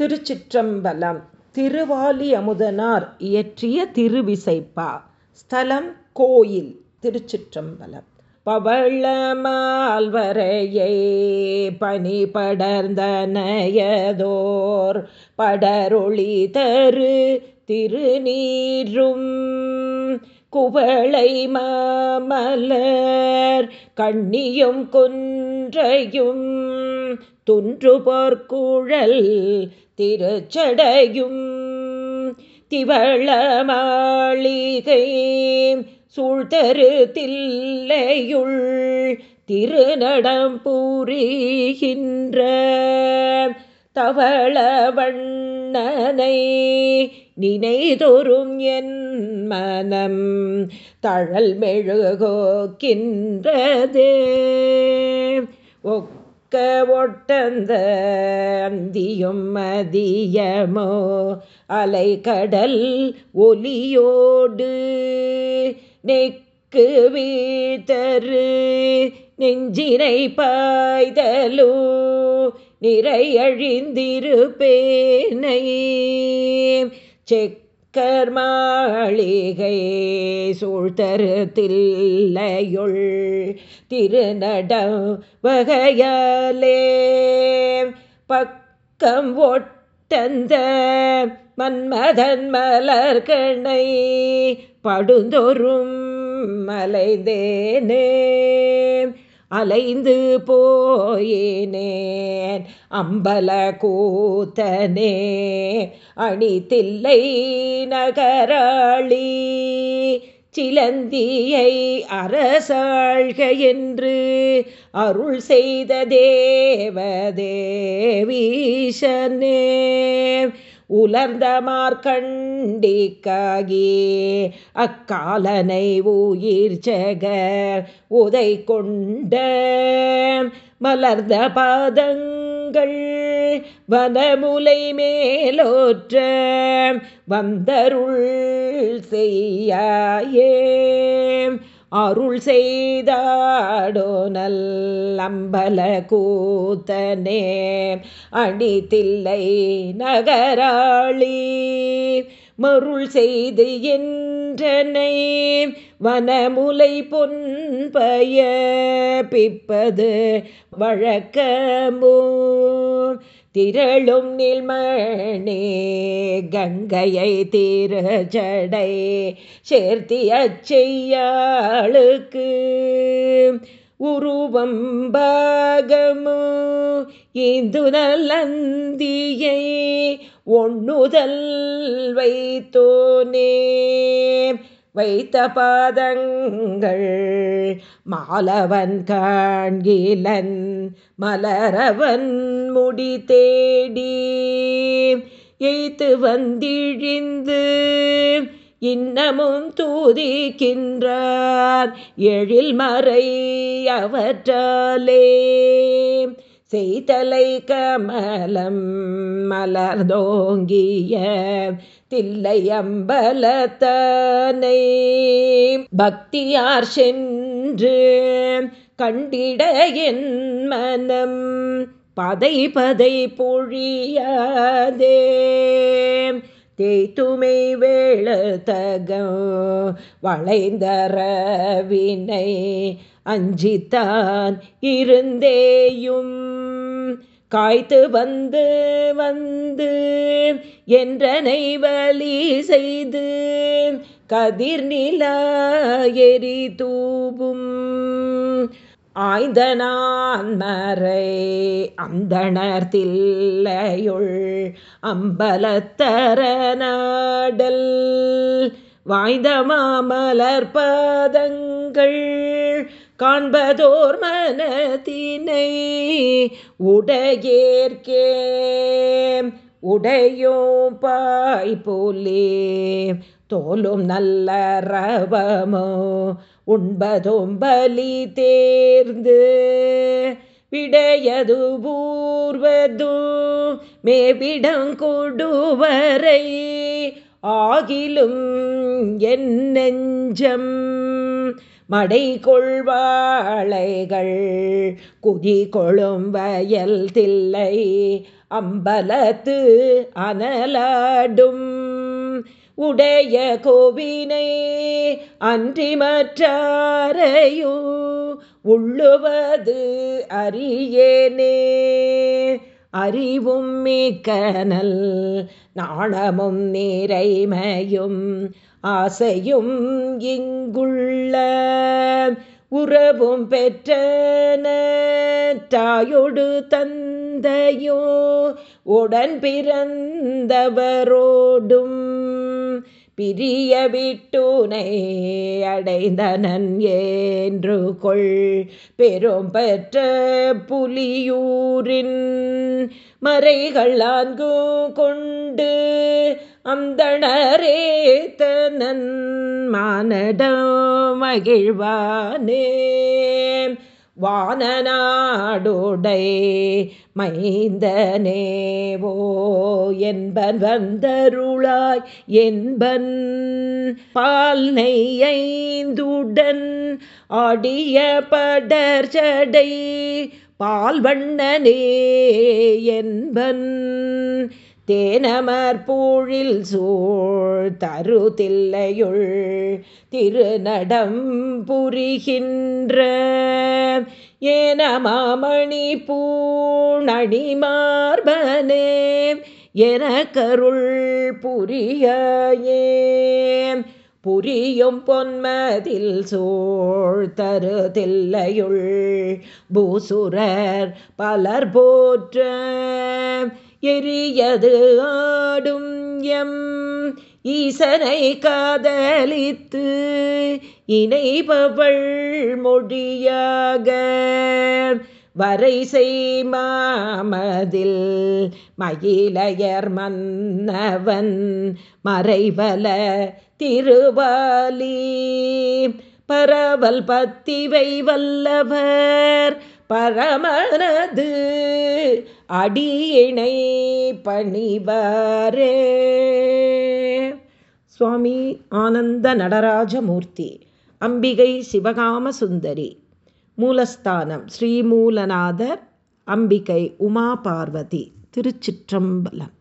திருச்சிற்றம்பலம் திருவாலி அமுதனார் இயற்றிய திருவிசைப்பா. ஸ்தலம் கோயில் திருச்சிற்றம்பலம். பவளமால்வரையை பனி படர்ந்தனையதோர் படரொளி தரு திருநீரும் குவளை மாமலர் கண்ணியும் குன்றையும் துன்று போர்க்குழல் திருச்சடையும். திவள மாளிகை சூழ்தரு தில்லையுள் திருநடம் புரிகின்ற தவள வண்ணனை நினைதொரும் என் மனம் தழல் மெழுகோக்கின்றதே. ஒக் ஒட்டந்த அந்தியும் மதியமோ? அலை கடல் ஒலியோடு நெக்கு வீழ்த்தரு நெஞ்சினை பாய்தலோ? நிறையழிந்திருப்பேனை. செக் கர்மாளிகை சூழ்தரு திருநடம் வகையாலே பக்கம் ஒட்டந்த மன்மதன் மலர்கணை படுந்தொரும் மலைந்தேனே. அலைந்து போயினேன். அம்பல கூத்தனே அணித்தில்லை நகராளி சிலந்தியை அரசாழ்க என்று அருள் செய்த தேவதேவீஷனே உலர்ந்த மார்கண்டிக்காகி அக்காலனை உயிர் ஜக உதை கொண்ட மலர்ந்த பாதங்கள் வனமுலை மேலோற்ற வந்தருள் செய்யாயே. அருள் செய்தாடோ நல்லம்பல கூத்தனே அணித்தில்லை நகராளி. மருள் செய்து என்றனை வனமுலை பொன்பய பிப்பது வழக்கமோ திரளும் நில்மணே கங்கையை தீரச்சடை சேர்த்திய செய்யாளுக்கு. உருவம் பாகமு இந்து நல்லந்தியை ஒண்ணுதல் வைத்தோனே. வைத்த பாதங்கள் மாலவன் காண்கிலன் மலரவன் முடி தேடி எய்த்து வந்திழிந்து இன்னமும் தூதிக்கின்றார் எழில் மறை அவற்றாலே. செய்தலை கமலம் மலர்தோங்கிய தில்லை அம்பலத்தனை. பக்தியார் சென்று கண்டிட என் மனம் பதை பதை பொழியாதே. தேய்த்துமை வேளத்தகம் வளைந்தரவினை அஞ்சித்தான் இருந்தேயும் காய்த்து வந்து வந்து என்றனை வலி செய்து கதிர் நிலா எரி தூபும் ஆய்ந்த மறை அந்தணர் தில்லையுள் அம்பலத்தர நாடல். வாய்ந்த மாமலர் பாதங்கள் காண்பதோர் மனத்தினை உடையேற்கே. உடையோ பாய் போலே தோலும் நல்ல ரவமோ உண்பதும் பலி தேர்ந்து. விடையது பூர்வது மேவிடம் கொடுவரை. ஆகிலும் என் நெஞ்சம் மடை கொள்வாளைகள் குதி கொழும் வயல் தில்லை அம்பலத்து அனலாடும். உடைய கோவினை அன்றி மற்றாரையோ உள்ளுவது அறியேனே. அறிவும் மிக்கனல் நாணமும் நிறைமையும் ஆசையும் இங்குள்ள உறவும் பெற்றன. தாயொடு தந்தையோ உடன் பிறந்தவரோடும் பிரிய விட்டுனை அடைந்தனன் என்று கொள் பெரும் பெற்ற புலியூரின் மறைகளான்கு கொண்டு அந்தணரே தனன் மானடம் மகிழ்வானே. வானநாடுடை மைந்தனேவோ என்பன் வந்தருளாய் என்பன் பால் நெய்யைந்துடன் ஆடிய படர்ச்சடை பால் வண்ணனே என்பன் தேனமர்பூழில் சூழ் தருதில்லையுள் திருநடம் புரிகின்ற. ஏனமாமணி மாமணி மார்பனே என கருள் புரியே புரியும் பொன்மதில் சோழ் தருதில்லையுள் பூசுரர் பலர் போற்ற. எரியது ஆடும் எம். ஈசனை காதலித்து இணைபவள் மொழியாக வரை செய்மாமதில் மயிலையர் மன்னவன் மறைவல திருவாலி. பரவல் பத்திவை வல்லவர் பரமனது அடியினை பணிவரே. சுவாமி ஆனந்த நடராஜமூர்த்தி அம்பிகை சிவகாம சுந்தரி மூலஸ்தானம் ஸ்ரீமூலநாதர் அம்பிகை உமா பார்வதி திருச்சிற்றம்பலம்.